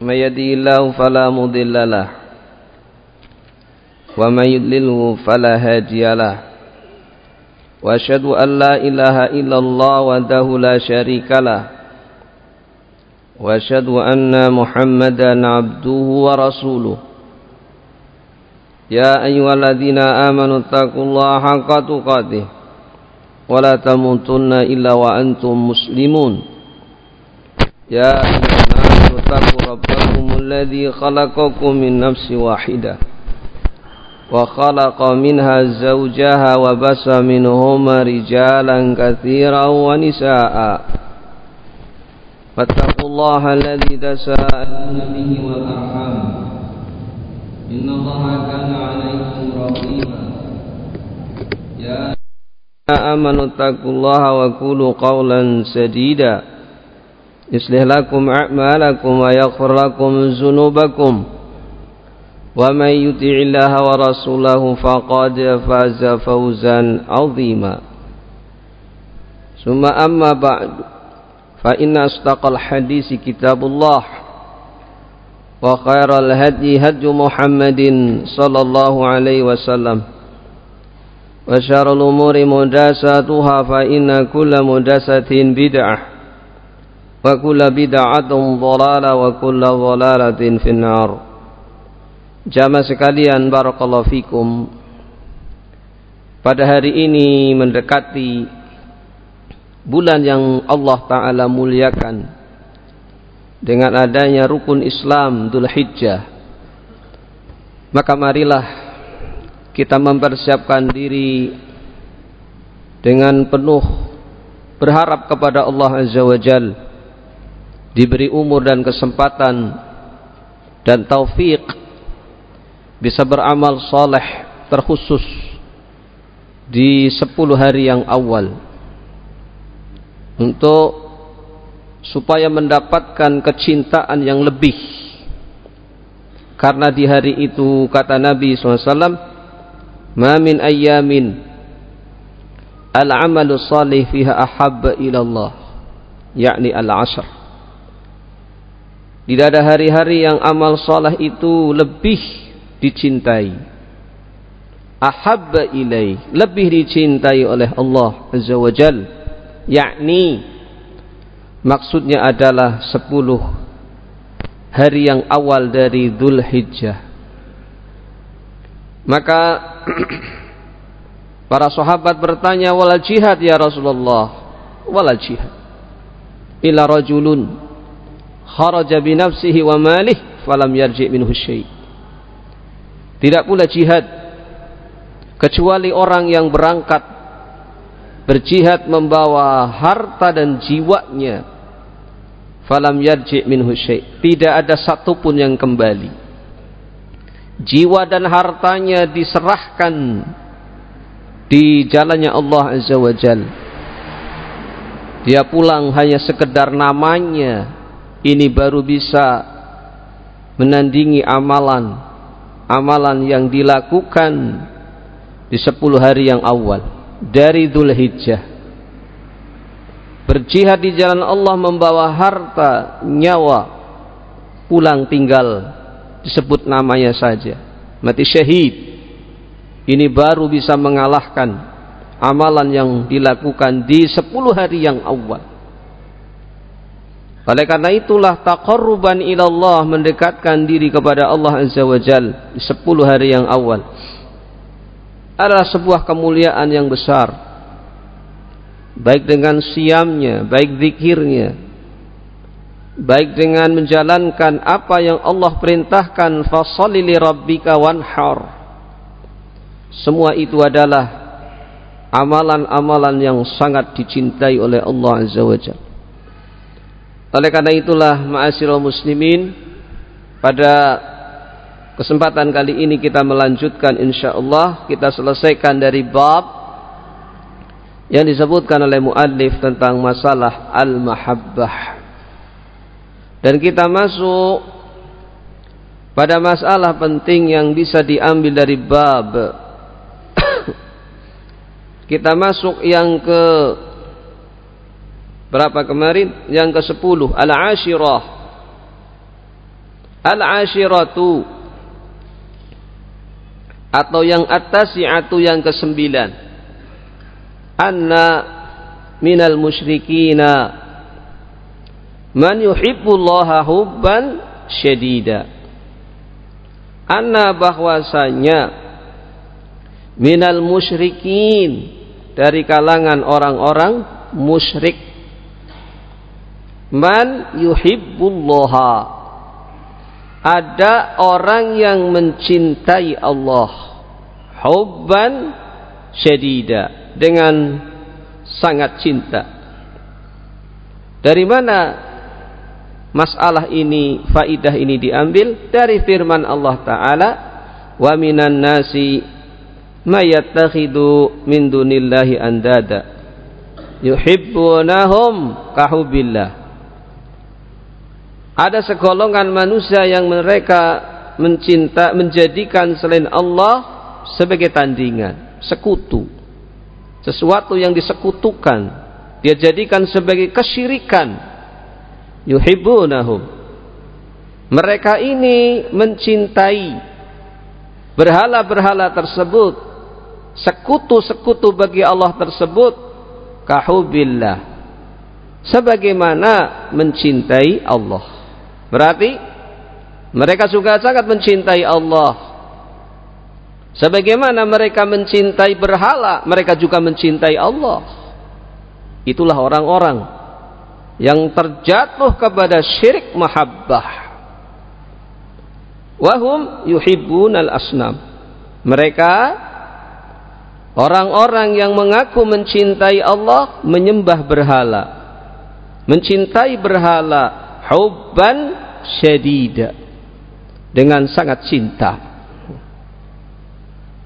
من يهدي الله فلا مضل له ومن يضلله فلا هادي له واشهد ان لا اله الا الله وحده لا شريك له واشهد ان محمدا عبده ورسوله يا ايها الذين امنوا اتقوا الله حق تقاته ولا تموتن الا وانتم مسلمون يا ايها الناس اتقوا ربكم الذي خلقكم من نفس واحده وخلق منها زوجها وبس منهما رجالا كثيرا ونساء فاتقوا الله الذي تساءلون به والأرحام إن الله كان عليكم رقيبا يا آمنوا اتقوا الله وقولوا قولا سديدا يصلح لكم أعمالكم ويغفر لكم ذنوبكم ومن يطع الله ورسوله فقد فاز فوزا عظيما. ثم أما بعد فإن أصدق الحديث كتاب الله وخير الهدي هدي محمد صلى الله عليه وسلم وشر الأمور مداساتها فإن كل مداسة بدعة. وكل بدعة ضلالة وكل ضلالة في النار Jamaah sekalian barakallahu fikum. Pada hari ini mendekati bulan yang Allah taala muliakan dengan adanya rukun Islam Dhul Hijjah. Maka marilah kita mempersiapkan diri dengan penuh berharap kepada Allah Azza wa Jal diberi umur dan kesempatan dan taufik bisa beramal soleh terkhusus di sepuluh hari yang awal. Untuk supaya mendapatkan kecintaan yang lebih. Karena di hari itu kata Nabi SAW ma min ayyamin al-amalu salih fiha ahabba ilallah yakni al-ashr tidak ada hari-hari yang amal soleh itu lebih dicintai. Ahabba ilai lebih dicintai oleh Allah azza wajal yakni maksudnya adalah 10 hari yang awal dari Dhul Hijjah maka para sahabat bertanya wala jihad ya Rasulullah? Wala jihad. Ila rajulun kharaja bi nafsihi wa malih falam yarji minhu syai' Tidak pula jihad kecuali orang yang berangkat berjihad membawa harta dan jiwanya falam yarji minhu syai' tidak ada satupun yang kembali. Jiwa dan hartanya diserahkan di jalannya Allah azza wajal dia pulang hanya sekedar namanya ini baru bisa menandingi amalan amalan yang dilakukan di sepuluh hari yang awal dari Dhul Hijjah berjihad di jalan Allah membawa harta nyawa pulang tinggal disebut namanya saja mati syahid. Ini baru bisa mengalahkan amalan yang dilakukan di sepuluh hari yang awal oleh karena itulah taqarruban ilallah mendekatkan diri kepada Allah Azza wa Jal di 10 hari yang awal. Adalah sebuah kemuliaan yang besar. Baik dengan siamnya baik zikirnya baik dengan menjalankan apa yang Allah perintahkan fasalli li rabbika wanhar. Semua itu adalah amalan-amalan yang sangat dicintai oleh Allah Azza wa Jalla oleh karena itulah ma'asyiral muslimin pada kesempatan kali ini kita melanjutkan insyaallah kita selesaikan dari bab yang disebutkan oleh muallif tentang masalah al-mahabbah. Dan kita masuk pada masalah penting yang bisa diambil dari bab kita masuk yang ke Berapa kemarin? Yang ke-10, al-ashirah. Al-ashiratu. Atau yang atas atau yang kesembilan anna minal musyrikina. Man yuhibbullaha hubban syadida. Anna bahwasanya minal musyrikin dari kalangan orang-orang musyrik man yuhibbullaha. Ada orang yang mencintai Allah. Hubban syadida. Dengan sangat cinta. Dari mana masalah ini faidah ini diambil? Dari firman Allah taala wa minan nasi mayattakhidu min dunillahi andada. Yuhibbunahum kahubillah ada segolongan manusia yang mereka mencinta menjadikan selain Allah sebagai tandingan, sekutu. Sesuatu yang disekutukan, dia jadikan sebagai kesyirikan. Yuhibbunahum. Mereka ini mencintai berhala-berhala tersebut, sekutu-sekutu bagi Allah tersebut, kahubillah. Sebagaimana mencintai Allah. Berarti mereka juga sangat mencintai Allah. Sebagaimana mereka mencintai berhala, mereka juga mencintai Allah. Itulah orang-orang yang terjatuh kepada syirik mahabbah. Wahum yuhibbun al-asnam. Mereka orang-orang yang mengaku mencintai Allah menyembah berhala. Mencintai berhala hubban syadida. Dengan sangat cinta.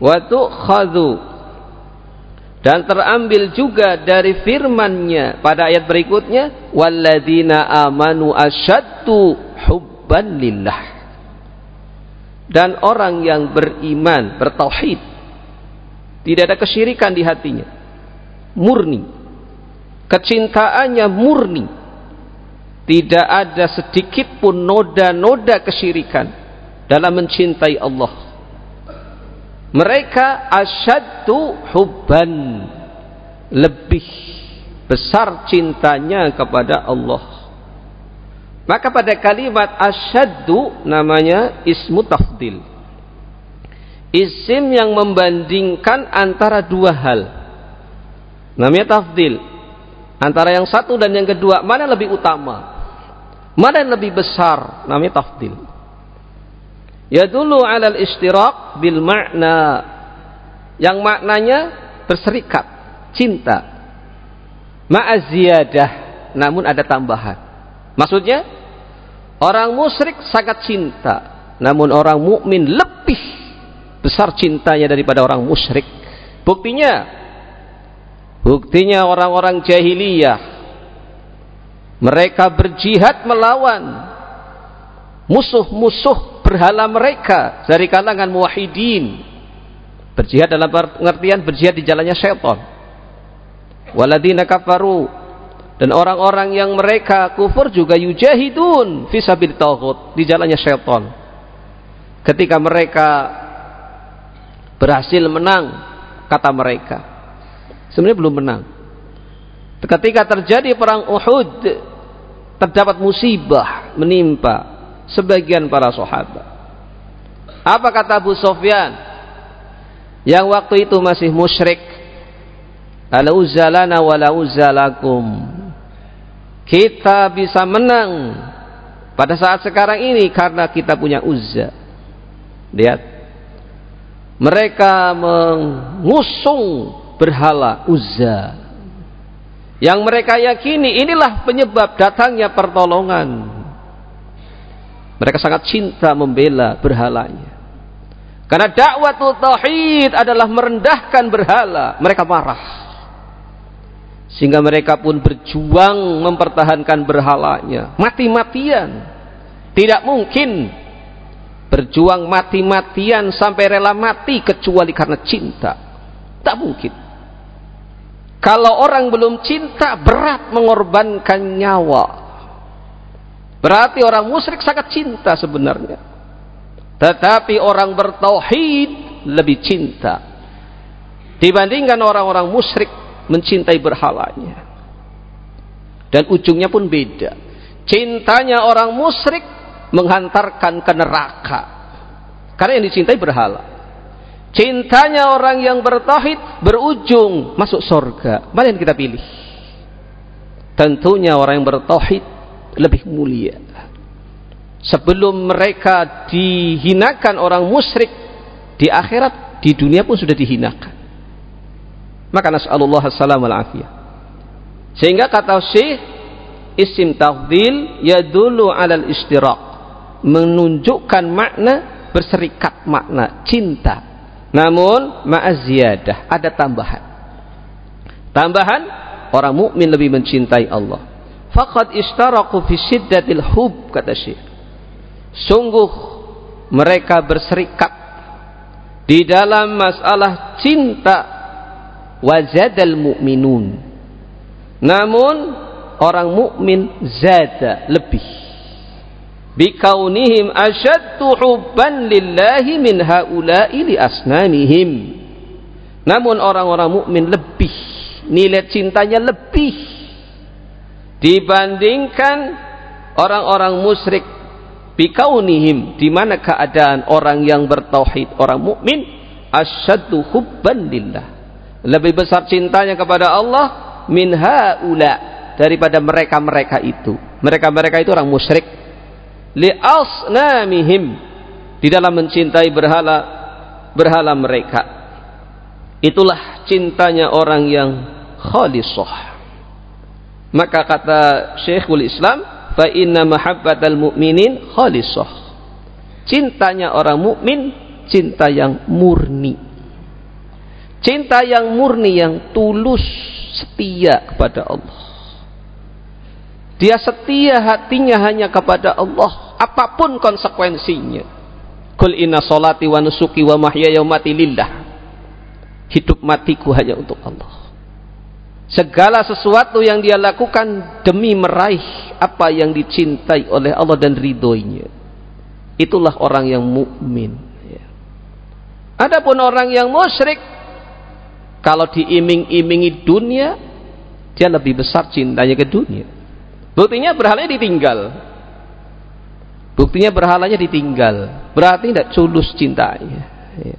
Wa tu'khadhu dan terambil juga dari firman-Nya pada ayat berikutnya walladzina amanu asyaddu hubban lillah. Dan orang yang beriman bertauhid tidak ada kesyirikan di hatinya. Murni. Kecintaannya murni tidak ada sedikit pun noda-noda kesyirikan dalam mencintai Allah. Mereka asyaddu hubban lebih besar cintanya kepada Allah. Maka pada kalimat asyaddu namanya ismu tafdil. Isim yang membandingkan antara dua hal. Namanya tafdil. Antara yang satu dan yang kedua, mana lebih utama? Mana yang lebih besar? Namanya tafdil. Ya dulu alal istirak bil makna. Yang maknanya berserikat. Cinta. Ma'aziyadah. Namun ada tambahan. Maksudnya, orang musyrik sangat cinta. Namun orang mukmin lebih besar cintanya daripada orang musyrik. Buktinya, buktinya orang-orang jahiliyah mereka berjihad melawan musuh-musuh berhala mereka dari kalangan muwahhidin. Berjihad dalam pengertian berjihad di jalannya syaitan. Waladina kafaru dan orang-orang yang mereka kufur juga yujahidun fisabil taghut di jalannya syaitan. Ketika mereka berhasil menang kata mereka. Sebenarnya belum menang Ketika terjadi perang Uhud, terdapat musibah menimpa sebagian para sahabat. Apa kata Abu Sofyan? Yang waktu itu masih musyrik. Ala uzalana wala uzalakum. Kita bisa menang pada saat sekarang ini karena kita punya uzza. Lihat. Mereka mengusung berhala uzza yang mereka yakini inilah penyebab datangnya pertolongan. Mereka sangat cinta membela berhalanya. Karena dakwah tauhid adalah merendahkan berhala, mereka marah. Sehingga mereka pun berjuang mempertahankan berhalanya, mati-matian. Tidak mungkin berjuang mati-matian sampai rela mati kecuali karena cinta. Tak mungkin. Kalau orang belum cinta berat mengorbankan nyawa. Berarti orang musyrik sangat cinta sebenarnya. Tetapi orang bertauhid lebih cinta dibandingkan orang-orang musyrik mencintai berhalanya. Dan ujungnya pun beda. Cintanya orang musyrik menghantarkan ke neraka. Karena yang dicintai berhala. Cintanya orang yang bertauhid berujung masuk surga. Mana kita pilih? Tentunya orang yang bertauhid lebih mulia. Sebelum mereka dihinakan orang musyrik di akhirat, di dunia pun sudah dihinakan. Maka nas'alullah assalam wal. Sehingga kata Syekh isim tafdil yadulu alal istiraq menunjukkan makna berserikat makna cinta namun ma'aziyadah ada tambahan. Tambahan orang mukmin lebih mencintai Allah. Faqad ishtaraku fi hub kata Syekh. Sungguh mereka berserikat di dalam masalah cinta wazadal mu'minun. Namun orang mukmin zada lebih bikaunihim asyaddu hubban lillahi min haula'i li asnamihim namun orang-orang mukmin lebih nilai cintanya lebih dibandingkan orang-orang musyrik. Bikaunihim di mana keadaan orang yang bertauhid orang mukmin asyaddu hubban lillah. Lebih besar cintanya kepada Allah min haula daripada mereka-mereka itu. Mereka-mereka itu orang musyrik li'asnamihim. Di dalam mencintai berhala berhala mereka. Itulah cintanya orang yang khalisah. Maka kata Syekhul Islam fa inna mahabbatal mu'minin khalisah. Cintanya orang mukmin cinta yang murni. Cinta yang murni yang tulus setia kepada Allah. Dia setia hatinya hanya kepada Allah apa pun konsekuensinya. Kul inna solati wa nusuki wa mahyaya wa lillah. Hidup matiku hanya untuk Allah. Segala sesuatu yang dia lakukan demi meraih apa yang dicintai oleh Allah dan ridhoinya. Itulah orang yang mukmin. Ya. Adapun orang yang musyrik, kalau diiming-imingi dunia, dia lebih besar cintanya ke dunia. Buktinya berhalanya ditinggal. Buktinya berhalanya ditinggal. Berarti tidak culus cintanya. Ya.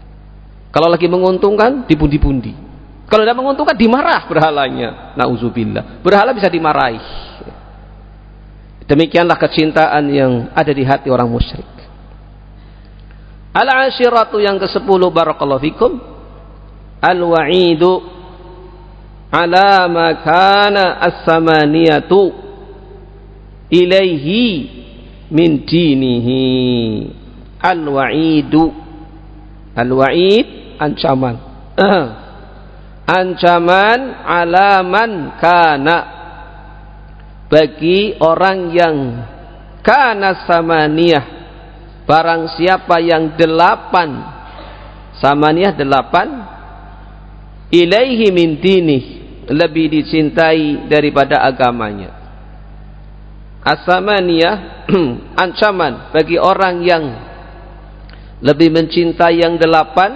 Kalau lagi menguntungkan, dipundi-pundi. Kalau tidak menguntungkan, dimarah berhalanya. Nauzubillah. Berhala bisa dimarahi. Demikianlah kecintaan yang ada di hati orang musyrik. Al-ashiratu yang ke-10 barakallahu fikum. Al-wa'idu ala ma kana as-samaniyatu ilaihi min dinihi. Al-wa'idu. Al-wa'id ancaman. Ancaman alaman kana. Bagi orang yang kana samaniyah. Barang siapa yang delapan. Samaniyah delapan. Ilaihi min dinih. Lebih dicintai daripada agamanya asamaniyah ancaman bagi orang yang lebih mencintai yang delapan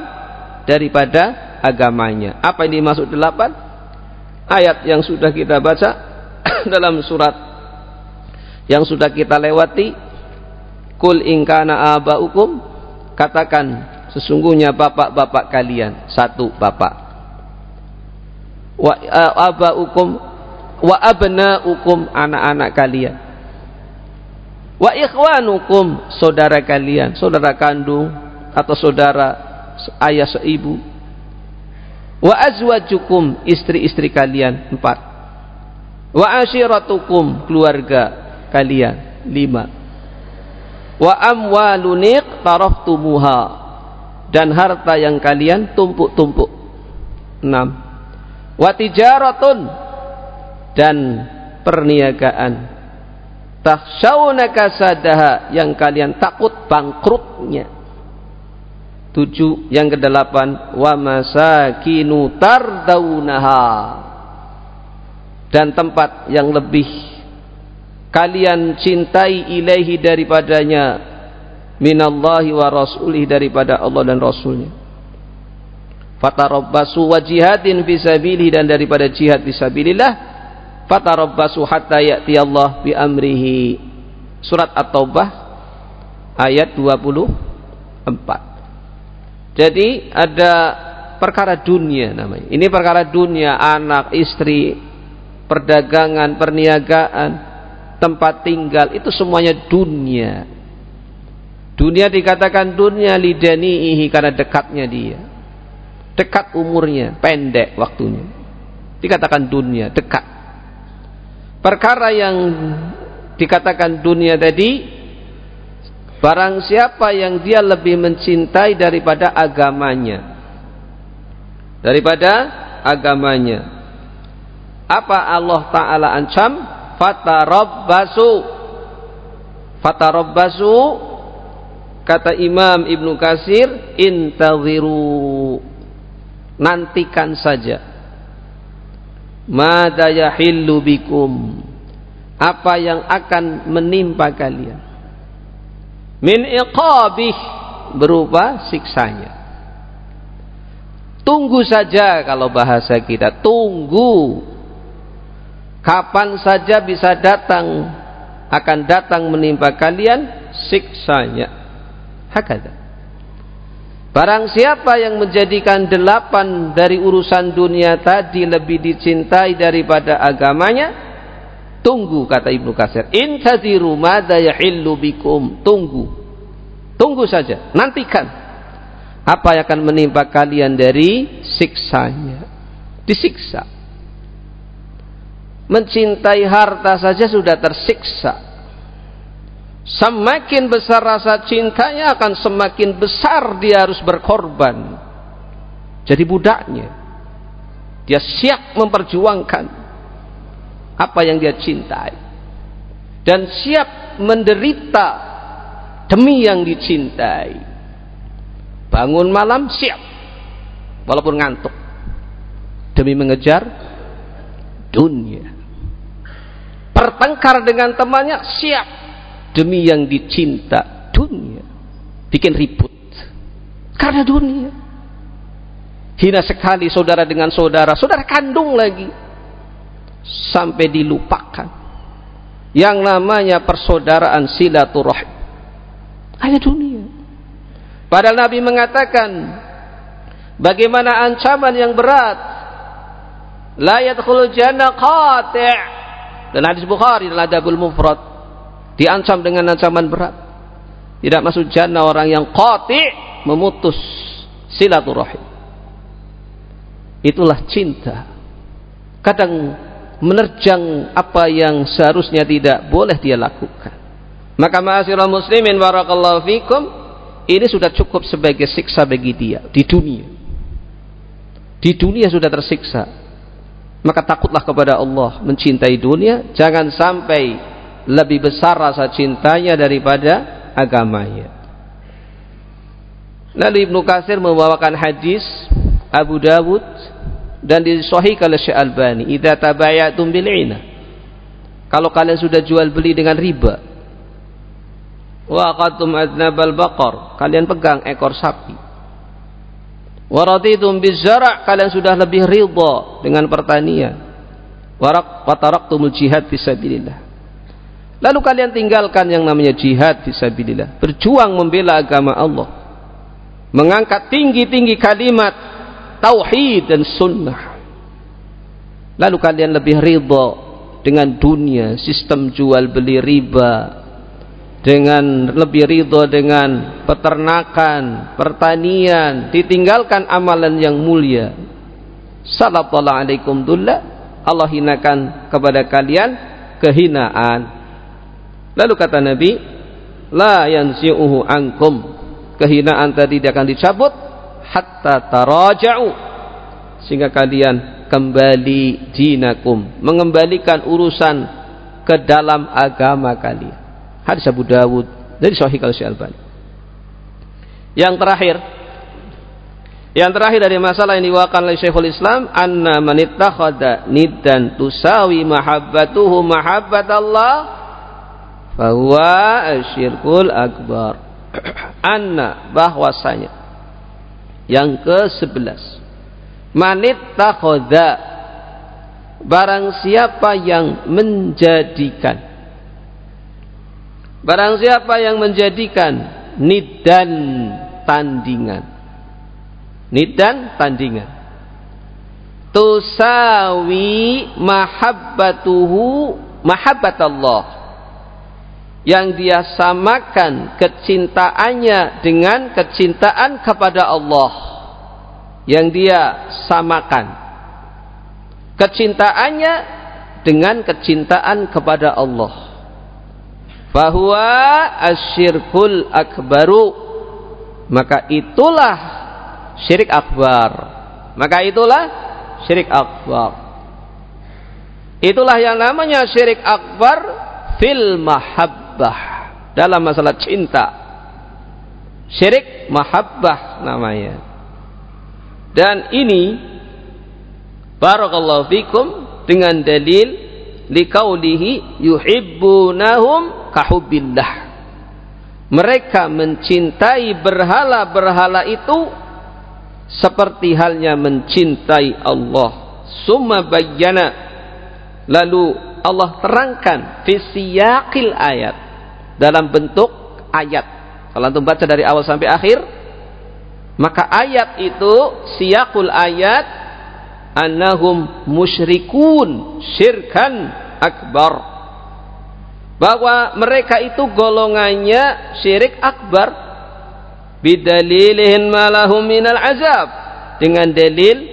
daripada agamanya. Apa yang dimaksud delapan? Ayat yang sudah kita baca dalam surat yang sudah kita lewati. Kul ingkana abaukum katakan sesungguhnya bapak-bapak kalian satu bapak. Wa abaukum wa abnaukum anak-anak kalian Wa ikhwanukum saudara kalian, saudara kandung atau saudara ayah seibu. Wa azwajukum istri-istri kalian empat. Wa ashiratukum keluarga kalian lima. Wa amwaluniq taraftumuha dan harta yang kalian tumpuk-tumpuk enam. Wa tijaratun dan perniagaan takhshawna kasadaha yang kalian takut bangkrutnya. Tujuh. Yang kedelapan. Wa masakinu tardaunaha dan tempat yang lebih. Kalian cintai ilaihi daripadanya. Minallahi wa rasulih daripada Allah dan Rasulnya. Fatarabbasu wa jihadin fisabilih dan daripada jihad fisabilillah fatarabbasu hatta ya'ti Allah bi amrihi. Surat at-taubah ayat 24 jadi ada perkara dunia namanya. Ini perkara dunia anak istri perdagangan perniagaan tempat tinggal itu semuanya dunia. Dunia dikatakan dunia lidanihi karena dekatnya dia. Dekat umurnya, pendek waktunya. Dikatakan dunia, dekat. Perkara yang dikatakan dunia tadi, barang siapa yang dia lebih mencintai daripada agamanya. Daripada agamanya. Apa Allah Ta'ala ancam? Fatarabbasu. Fatarabbasu kata Imam Ibnu Kasir intaziru nantikan saja mada yahillu bikum? Apa yang akan menimpa kalian? Min iqabih berupa siksanya. Tunggu saja kalau bahasa kita tunggu. Kapan saja bisa datang akan datang menimpa kalian siksanya. Hakada Barang siapa yang menjadikan delapan dari urusan dunia tadi lebih dicintai daripada agamanya, tunggu kata Ibnu Katsir. Intaziru madza yahillu bikum. Tunggu. Tunggu saja, nantikan apa yang akan menimpa kalian dari siksanya. Disiksa. Mencintai harta saja sudah tersiksa Semakin besar rasa cintanya akan semakin besar dia harus berkorban. Jadi budaknya. Dia siap memperjuangkan apa yang dia cintai. Dan siap menderita demi yang dicintai. Bangun malam siap. Walaupun ngantuk. Demi mengejar dunia. Pertengkar dengan temannya siap demi yang dicinta dunia bikin ribut. Karena dunia. Hina sekali saudara dengan saudara saudara kandung lagi. Sampai dilupakan. Yang namanya persaudaraan silaturahim. Hanya dunia. Padahal Nabi mengatakan bagaimana ancaman yang berat. La yadkhulul jannah qati' dan hadis Bukhari dalam Adabul Mufrad diancam dengan ancaman berat. Tidak masuk jannah orang yang qati memutus silaturahim. Itulah cinta. Kadang menerjang apa yang seharusnya tidak boleh dia lakukan. Maka ma'asyiral muslimin barakallahu fikum ini sudah cukup sebagai siksa bagi dia di dunia. Di dunia sudah tersiksa. Maka takutlah kepada Allah mencintai dunia. Jangan sampai lebih besar rasa cintanya daripada agamanya. Lalu Ibnu Katsir membawakan hadis Abu Dawud dan disahihkan oleh Syekh Albani, "Idza tabayatum bil ina." Kalau kalian sudah jual beli dengan riba, wa aqadtum adnabal baqar, kalian pegang ekor sapi. Wa raditum bizara' kalian sudah lebih ridha dengan pertanian. Wa taraktumul jihad fisabilillah Lalu kalian tinggalkan yang namanya jihad fisabilillah. Berjuang membela agama Allah. Mengangkat tinggi-tinggi kalimat tauhid dan sunnah. Lalu kalian lebih ridha dengan dunia, sistem jual beli riba, dengan lebih ridho dengan peternakan, pertanian, ditinggalkan amalan yang mulia. Sallallahu alaikum dullah, Allah hinakan kepada kalian kehinaan. Lalu kata Nabi, la yansi'uhu ankum. Kehinaan tadi dia akan dicabut hatta taraja'u sehingga kalian kembali dinakum, mengembalikan urusan ke dalam agama kalian. Hadis Abu Dawud dari Sahih Al-Albani. Yang terakhir, yang terakhir dari masalah yang diwakilkan oleh Syekhul Islam, anna man niddan tusawi mahabbatuhu mahabbat Allah Bahwa asyirkul akbar. Anna bahwasanya. Yang ke-11 Manit takhoda. Barang siapa yang menjadikan. Barang siapa yang menjadikan Nidan tandingan. Nidan tandingan. Tusawi mahabbatuhu Mahabbat Allah Yang dia samakan kecintaannya dengan kecintaan kepada Allah yang dia samakan. Kecintaannya dengan kecintaan kepada Allah. Bahwa asyirkul akbaru maka itulah syirik akbar. Maka itulah syirik akbar. Itulah yang namanya syirik akbar fil mahabbah. Dalam masalah cinta. Syirik mahabbah namanya. Dan ini barakallahu fikum dengan dalil liqaulihi yuhibbunahum kahubbillah. Mereka mencintai berhala-berhala itu seperti halnya mencintai Allah. Summa bayyana. Lalu Allah terangkan fisiyakil ayat dalam bentuk ayat. Kalau antum baca dari awal sampai akhir, maka ayat itu siakul ayat annahum musyrikun syirkan akbar. Bahwa mereka itu golongannya syirik akbar. Bidalilihin malahum minal azab. Dengan dalil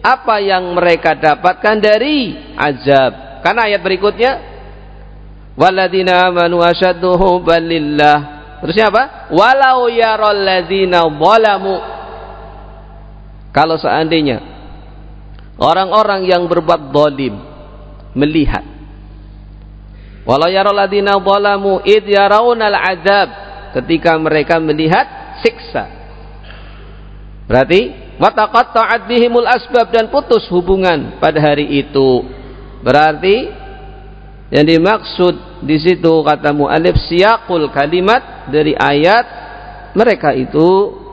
apa yang mereka dapatkan dari azab. Karena ayat berikutnya waladina amanu asyaddu hubbalillah Terusnya apa? Walau yaral ladzina zalamu. Kalau seandainya orang-orang yang berbuat zalim melihat walau yaral ladzina zalamu id yaraunal azab ketika mereka melihat siksa. Berarti wataqatta'at bihimul asbab dan putus hubungan pada hari itu. Berarti yang dimaksud di situ kata mu'alif siyakul kalimat dari ayat mereka itu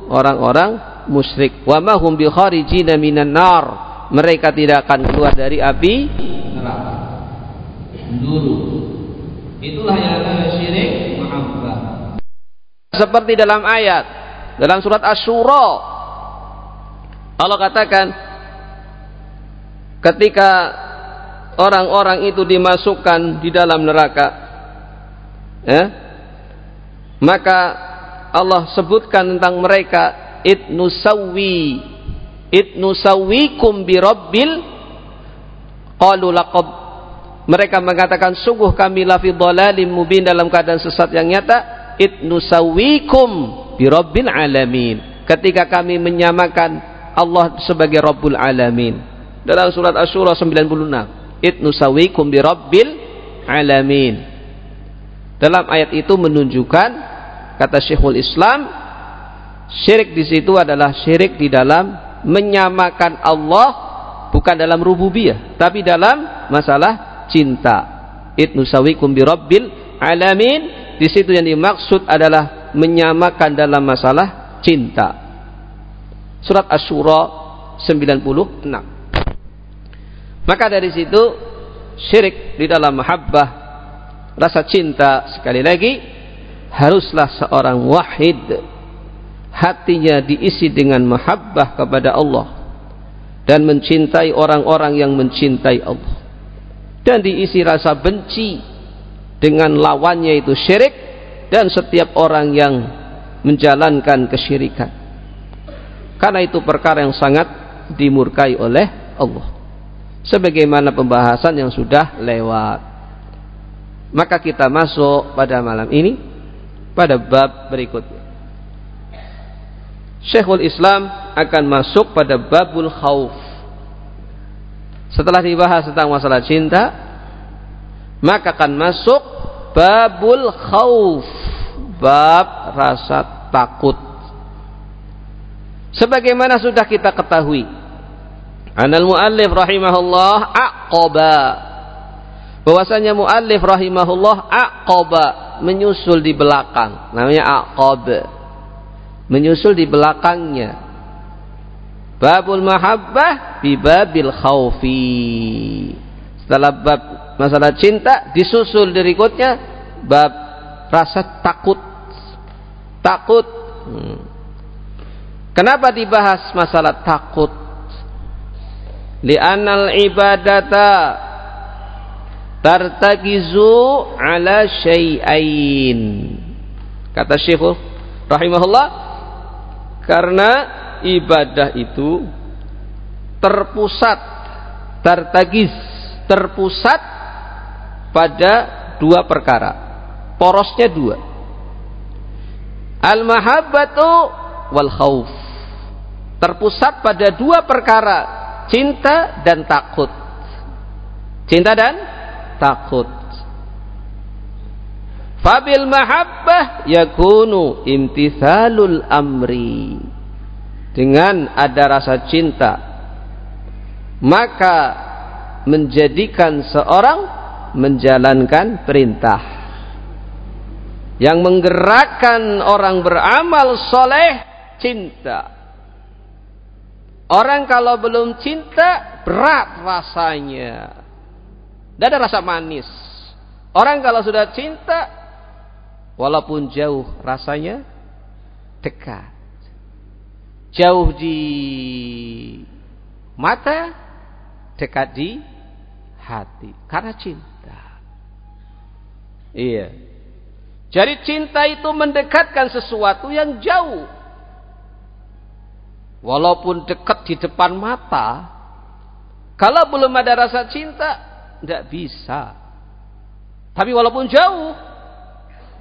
orang-orang musyrik. Wa ma hum bi kharijina minan nar. Mereka tidak akan keluar dari api neraka. Dulu. Itulah yang namanya syirik mahabbah. Seperti dalam ayat dalam surat Asy-Syura Allah katakan ketika orang-orang itu dimasukkan di dalam neraka. Ya? Maka Allah sebutkan tentang mereka itnusawi itnusawikum birabbil qalu laqad. Mereka mengatakan sungguh kami lafi dhalalim mubin dalam keadaan sesat yang nyata. Itnusawikum birabbil alamin. Ketika kami menyamakan Allah sebagai Rabbul Alamin. Dalam surat Asy-Syura 96 id nusawikum bi rabbil alamin. Dalam ayat itu menunjukkan kata Syekhul Islam syirik di situ adalah syirik di dalam menyamakan Allah bukan dalam rububiyah tapi dalam masalah cinta. Id nusawikum bi rabbil alamin. Di situ yang dimaksud adalah menyamakan dalam masalah cinta. Surat Asy-Syura 96 maka dari situ syirik di dalam mahabbah rasa cinta sekali lagi haruslah seorang wahid hatinya diisi dengan mahabbah kepada Allah dan mencintai orang-orang yang mencintai Allah. Dan diisi rasa benci dengan lawannya itu syirik dan setiap orang yang menjalankan kesyirikan. Karena itu perkara yang sangat dimurkai oleh Allah sebagaimana pembahasan yang sudah lewat. Maka kita masuk pada malam ini pada bab berikutnya. Syekhul Islam akan masuk pada babul khauf. Setelah dibahas tentang masalah cinta, maka akan masuk babul khauf, bab rasa takut. Sebagaimana sudah kita ketahui, Anal muallif rahimahullah aqaba. Bahwasanya muallif rahimahullah aqaba menyusul di belakang. Namanya aqab. Menyusul di belakangnya. Babul mahabbah bi babil khaufi setelah bab masalah cinta disusul berikutnya bab rasa takut. Takut. Hmm. kenapa dibahas masalah takut li'anal ibadata tartakizu ala syai'ain. Kata Syekh rahimahullah karena ibadah itu terpusat tartagiz terpusat pada dua perkara. Porosnya dua. Al mahabbatu wal khauf terpusat pada dua perkara cinta dan takut cinta dan takut. Fabil mahabbah yakunu imtithalul amri. Dengan ada rasa cinta maka menjadikan seorang menjalankan perintah yang menggerakkan orang beramal soleh cinta orang kalau belum cinta berat rasanya tidak ada rasa manis. Orang kalau sudah cinta, walaupun jauh rasanya dekat. Jauh di mata, dekat di hati. Karena cinta. Iya. Jadi cinta itu mendekatkan sesuatu yang jauh. Walaupun dekat di depan mata, kalau belum ada rasa cinta, tidak bisa. Tapi walaupun jauh,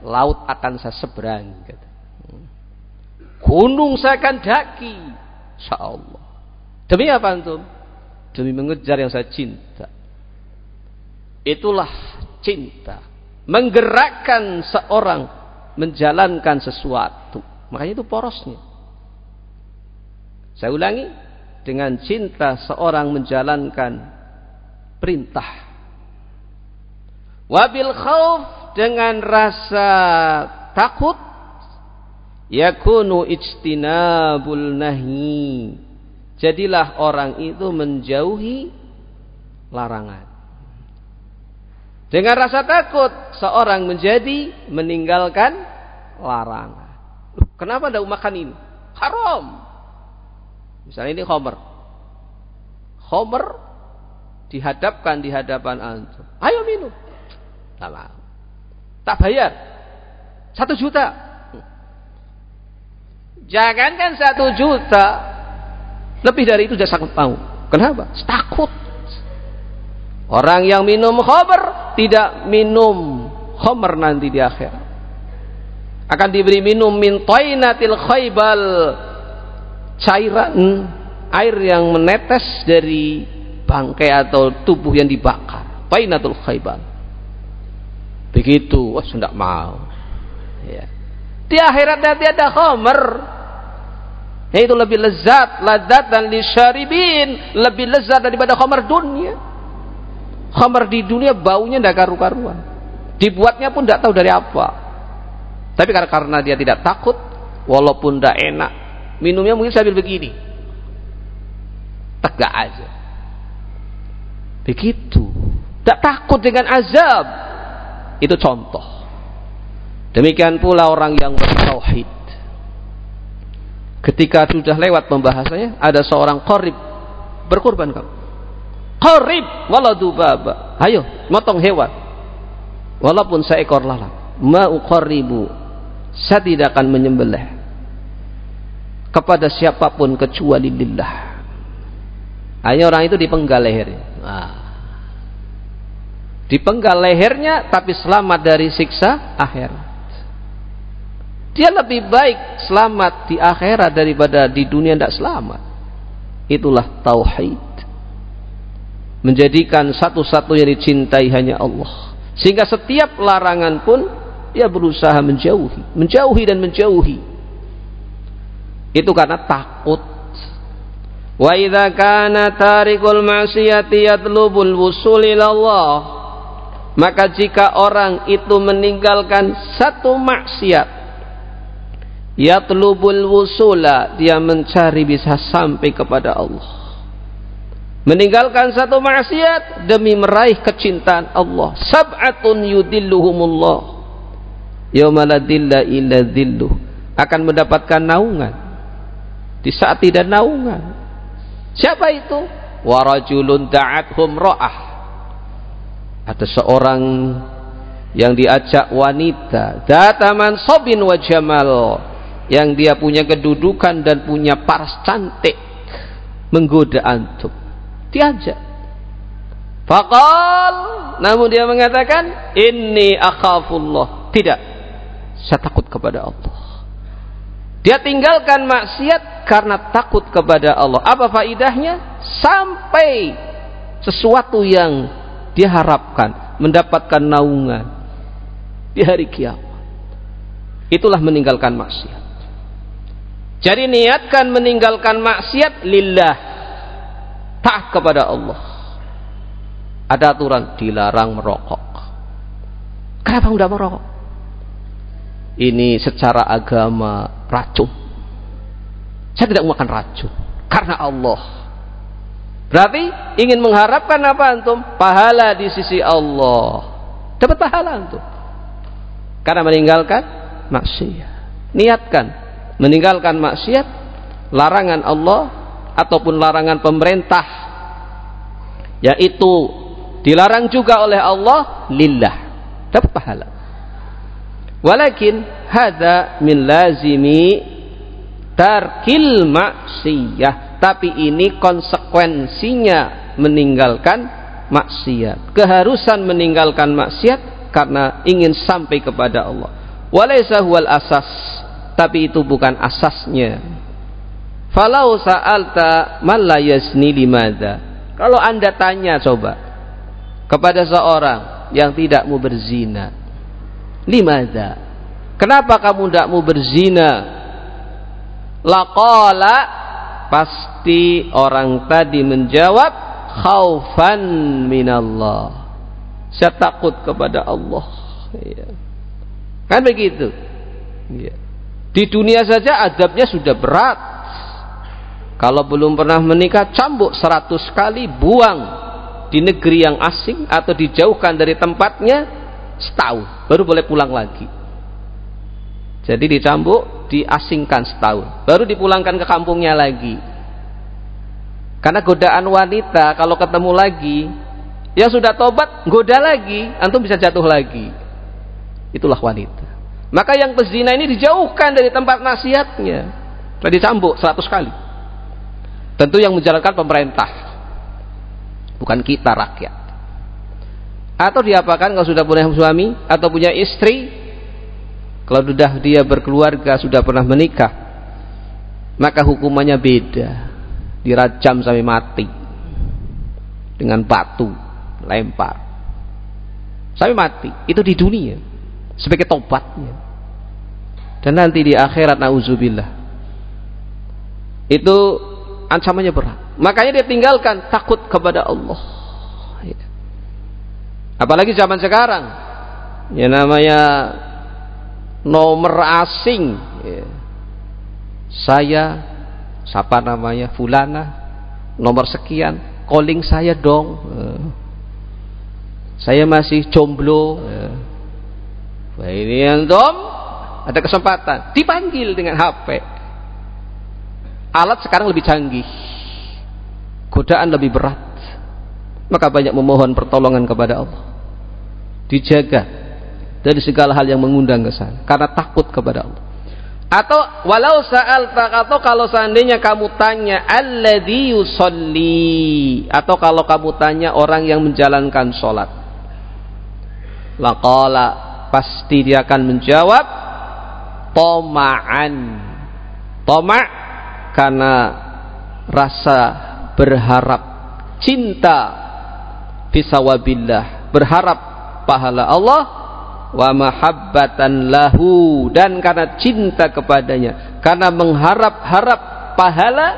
laut akan saya seberang. Gunung saya akan daki. Insya Allah. Demi apa antum? Demi mengejar yang saya cinta. Itulah cinta. Menggerakkan seorang menjalankan sesuatu. Makanya itu porosnya. Saya ulangi. Dengan cinta seorang menjalankan perintah Wabil khauf dengan rasa takut yakunu ijtinabul nahi. Jadilah orang itu menjauhi larangan. Dengan rasa takut seorang menjadi meninggalkan larangan. Kenapa tidak makan ini? Haram. Misalnya ini khomer. Khomer dihadapkan di hadapan antum. Ayo minum. Tak mau. Tak bayar. Satu juta. Jangankan satu juta. Lebih dari itu sangat mau. Kenapa? Takut. Orang yang minum khomer tidak minum khomer nanti di akhir. Akan diberi minum min toinatil khaybal cairan air yang menetes dari bangkai atau tubuh yang dibakar. Toinatul khaybal Begitu, wah sudah mau. Ya. Di akhirat nanti ada khamer. Itu lebih lezat, ladat dan lisyaribin. Lebih lezat daripada khamer dunia. Khamer di dunia baunya tidak karu-karuan. Dibuatnya pun tidak tahu dari apa. Tapi karena dia tidak takut, walaupun tidak enak, minumnya mungkin sambil begini. Tegak aja. Begitu. Tak takut dengan azab. Itu contoh. Demikian pula orang yang bertauhid. Ketika sudah lewat pembahasannya, ada seorang korib berkorban kamu. Korib waladu baba. Ayo, motong hewan. Walaupun seekor lalat. Ma'u qaribu. Saya tidak akan menyembelih kepada siapa pun kecuali lillah. Hanya orang itu dipenggal lehernya. Dipenggal lehernya tapi selamat dari siksa akhirat. Dia lebih baik selamat di akhirat daripada di dunia tidak selamat. Itulah tauhid. Menjadikan satu-satu yang dicintai hanya Allah. Sehingga setiap larangan pun dia berusaha menjauhi. Menjauhi dan menjauhi itu karena takut. Wa idza kana tarikul ma'siyati yatlubul wusul Allah maka jika orang itu meninggalkan satu maksiat yatlubul wusula dia mencari bisa sampai kepada Allah. Meninggalkan satu maksiat demi meraih kecintaan Allah. Sab'atun yudilluhumullah. Yaumala dilla illa dilluh akan mendapatkan naungan di saat tidak naungan. Siapa itu? Warajulun da'athum ra'ah. Ada seorang yang diajak wanita dataman sobin wa jamal. Yang dia punya kedudukan dan punya paras cantik menggoda antum. Diajak. Fakal, namun dia mengatakan, ini akhafullah. Tidak, saya takut kepada Allah. Dia tinggalkan maksiat karena takut kepada Allah. Apa faidahnya? Sampai sesuatu yang diharapkan mendapatkan naungan di hari kiamat. Itulah meninggalkan maksiat. Jadi niatkan meninggalkan maksiat lillah. Tak kepada Allah. Ada aturan dilarang merokok. Kenapa tidak merokok? Ini secara agama racun. Saya tidak makan racun karena Allah Berarti ingin mengharapkan apa antum? Pahala di sisi Allah. Dapat pahala antum. Karena meninggalkan maksiat. Niatkan meninggalkan maksiat, larangan Allah ataupun larangan pemerintah yaitu dilarang juga oleh Allah lillah. Dapat pahala. Walakin hadza min lazimi tarkil maksiyah. Tapi ini konsekuensinya meninggalkan maksiat. Keharusan meninggalkan maksiat karena ingin sampai kepada Allah. Walaysa huwal asas. Tapi itu bukan asasnya. Falau sa'alta man la yasni limada kalau anda tanya coba kepada seorang yang tidak mau berzina limada kenapa kamu tidak mau berzina laqala pasti orang tadi menjawab khaufan minallah. Saya takut kepada Allah. Ya. kan begitu? Ya. di dunia saja adabnya sudah berat. Kalau belum pernah menikah cambuk seratus kali buang di negeri yang asing atau dijauhkan dari tempatnya setahun baru boleh pulang lagi jadi dicambuk, diasingkan setahun. Baru dipulangkan ke kampungnya lagi. Karena godaan wanita kalau ketemu lagi, yang sudah tobat, goda lagi, antum bisa jatuh lagi. Itulah wanita. Maka yang pezina ini dijauhkan dari tempat nasihatnya. Telah dicambuk seratus kali. Tentu yang menjalankan pemerintah. Bukan kita rakyat. Atau diapakan kalau sudah punya suami atau punya istri kalau sudah dia berkeluarga, sudah pernah menikah, maka hukumannya beda. Dirajam sampai mati. Dengan batu, lempar. Sampai mati. Itu di dunia. Sebagai tobatnya. Dan nanti di akhirat, na'udzubillah. Itu ancamannya berat. Makanya dia tinggalkan takut kepada Allah. Apalagi zaman sekarang. Ya namanya nomor asing. Ya. saya siapa namanya? Fulana. Nomor sekian. Calling saya dong. Ya. saya masih jomblo. Ya. Ini yang dom ada kesempatan. Dipanggil dengan HP alat sekarang lebih canggih. Godaan lebih berat. Maka banyak memohon pertolongan kepada Allah dijaga dari segala hal yang mengundang ke sana karena takut kepada Allah. Atau walau sa'alta atau kalau seandainya kamu tanya alladhi yusalli? Atau kalau kamu tanya orang yang menjalankan sholat. Laqala pasti dia akan menjawab toma'an. Toma' karena rasa berharap cinta fisawabillah berharap pahala Allah wa mahabbatan lahu dan karena cinta kepadanya karena mengharap-harap pahala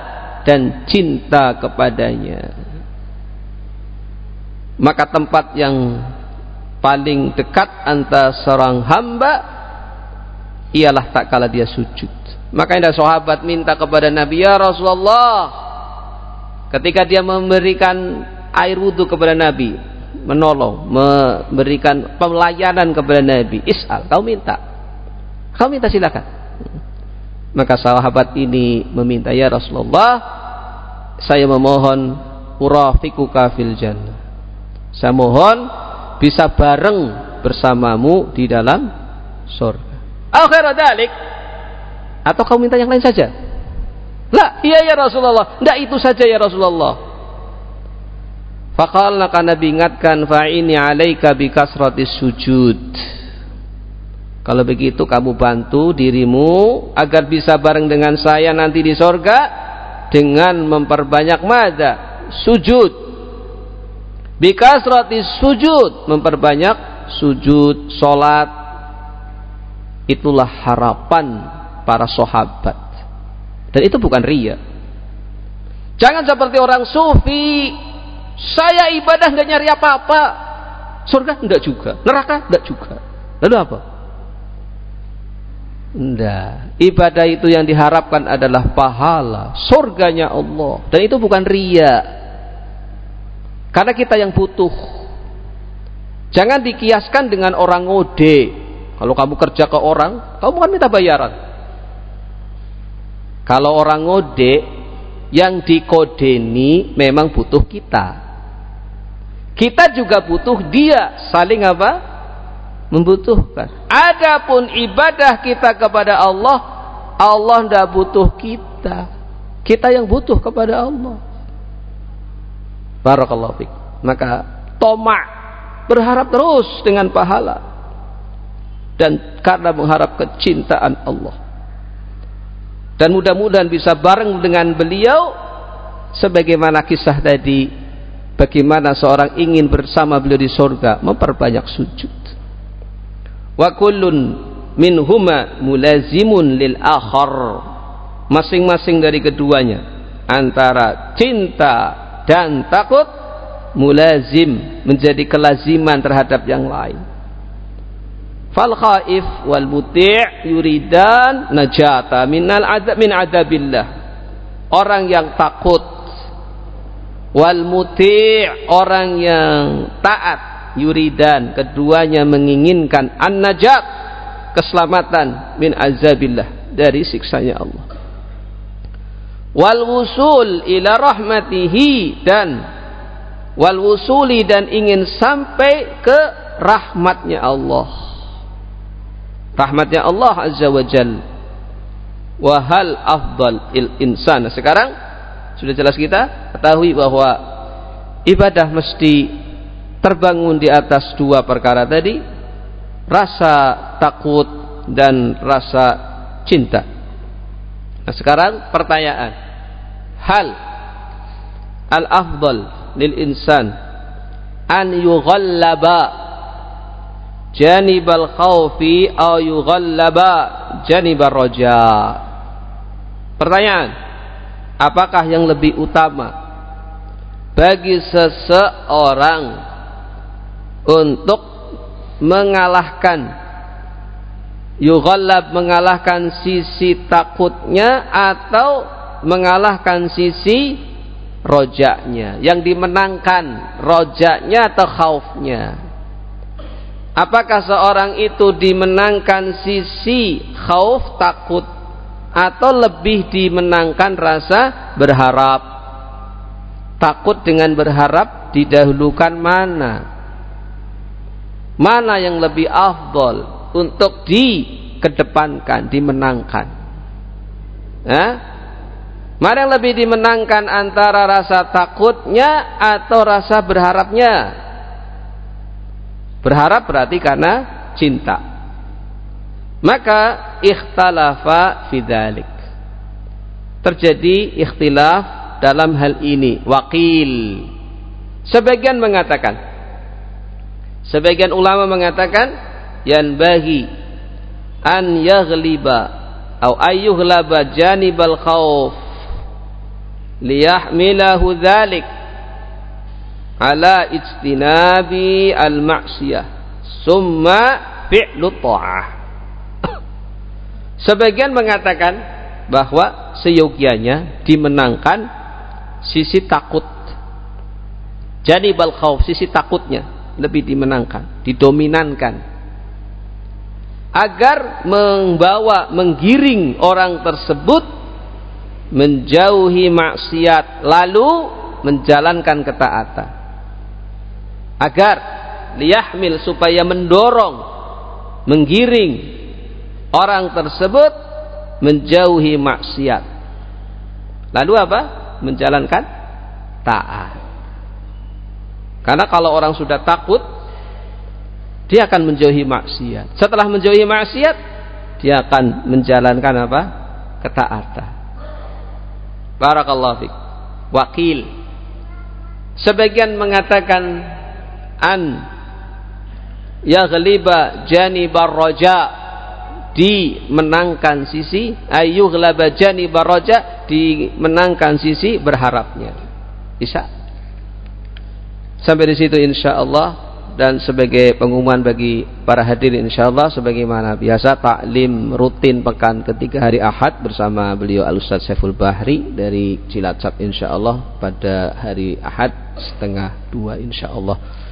dan cinta kepadanya maka tempat yang paling dekat antara seorang hamba ialah tak kala dia sujud. Maka ada sahabat minta kepada Nabi ya Rasulullah ketika dia memberikan air wudhu kepada Nabi menolong memberikan pelayanan kepada Nabi isal kau minta kau minta silakan maka sahabat ini meminta ya Rasulullah saya memohon urafiquka fil jannah saya mohon bisa bareng bersamamu di dalam surga. Akhir dalik atau kau minta yang lain saja? Lah, iya ya Rasulullah. Tidak itu saja ya Rasulullah. Fakal maka Nabi ingatkan fa'ini alaika bi sujud. Kalau begitu kamu bantu dirimu agar bisa bareng dengan saya nanti di sorga dengan memperbanyak mada sujud. Bikasrati sujud memperbanyak sujud solat itulah harapan para sahabat. Dan itu bukan ria jangan seperti orang sufi saya ibadah nggak nyari apa-apa surga enggak juga neraka enggak juga lalu apa Enggak. Ibadah itu yang diharapkan adalah pahala, surganya Allah. Dan itu bukan ria. Karena kita yang butuh. Jangan dikiaskan dengan orang ngode. Kalau kamu kerja ke orang, kamu kan minta bayaran. Kalau orang ngode, yang dikodeni memang butuh kita. Kita juga butuh dia, saling apa? Membutuhkan. Adapun ibadah kita kepada Allah, Allah tidak butuh kita. Kita yang butuh kepada Allah. Barakallahu fiik. Maka tomak berharap terus dengan pahala dan karena mengharap kecintaan Allah. Dan mudah-mudahan bisa bareng dengan beliau sebagaimana kisah tadi bagaimana seorang ingin bersama beliau di surga? Memperbanyak sujud. Wa kullun minhuma mulazimun lil akhar. Masing-masing dari keduanya. Antara cinta dan takut mulazim. Menjadi kelaziman terhadap yang lain. Fal khaif wal muti' yuridan najata minal adab min adabillah. Orang yang takut wal muti' orang yang taat yuridan keduanya menginginkan an najat keselamatan min azabillah dari siksanya Allah. Wal wusul ila rahmatihi dan wal wusuli dan ingin sampai ke rahmatnya Allah. Rahmatnya Allah azza wa jal. Wa hal afdal il insan nah, sekarang sudah jelas kita ketahui bahwa ibadah mesti terbangun di atas dua perkara tadi rasa takut dan rasa cinta. Nah sekarang pertanyaan. Hal al-afdal lil insan an yughallaba janibal khawfi au yughallaba janibal roja pertanyaan apakah yang lebih utama? Bagi seseorang untuk mengalahkan yughallab mengalahkan sisi takutnya atau mengalahkan sisi rojaknya yang dimenangkan rojaknya atau khaufnya. Apakah seorang itu dimenangkan sisi khauf takut atau lebih dimenangkan rasa berharap takut dengan berharap didahulukan mana mana yang lebih afdol untuk dikedepankan dimenangkan eh? Mana yang lebih dimenangkan antara rasa takutnya atau rasa berharapnya? Berharap berarti karena cinta. Maka ikhtalafa fidalik. Terjadi ikhtilaf dalam hal ini. Wakil. Sebagian mengatakan. Sebagian ulama mengatakan. Yang bagi. An yaghliba. Atau ayyughlaba janibal khawf liyahmilahu dhalik ala ijtinabi al-ma'siyah summa fi'lu ta'ah sebagian mengatakan bahwa seyogianya dimenangkan sisi takut. Jadi bal khauf sisi takutnya lebih dimenangkan didominankan. Agar membawa menggiring orang tersebut menjauhi maksiat lalu menjalankan ketaatan. Agar liyahmil supaya mendorong menggiring orang tersebut menjauhi maksiat. Lalu apa? Menjalankan taat. Karena kalau orang sudah takut dia akan menjauhi maksiat. Setelah menjauhi maksiat dia akan menjalankan apa? Ketaatan. Barakallahu fik. Wakil. Sebagian mengatakan an yaghliba janibar raja dimenangkan sisi ayyughlaba janibar raja dimenangkan sisi berharapnya. Bisa. Sampai di situ insyaallah dan sebagai pengumuman bagi para hadirin insyaallah sebagaimana biasa taklim rutin pekan ketiga hari Ahad bersama beliau Al Ustaz Saiful Bahri dari Cilacap insyaallah pada hari Ahad setengah dua insyaallah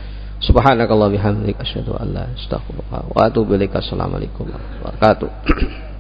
Subhanakallah bihamdik asyhadu an la astaghfirullah wa atubu ilaika. Assalamualaikum warahmatullahi wabarakatuh.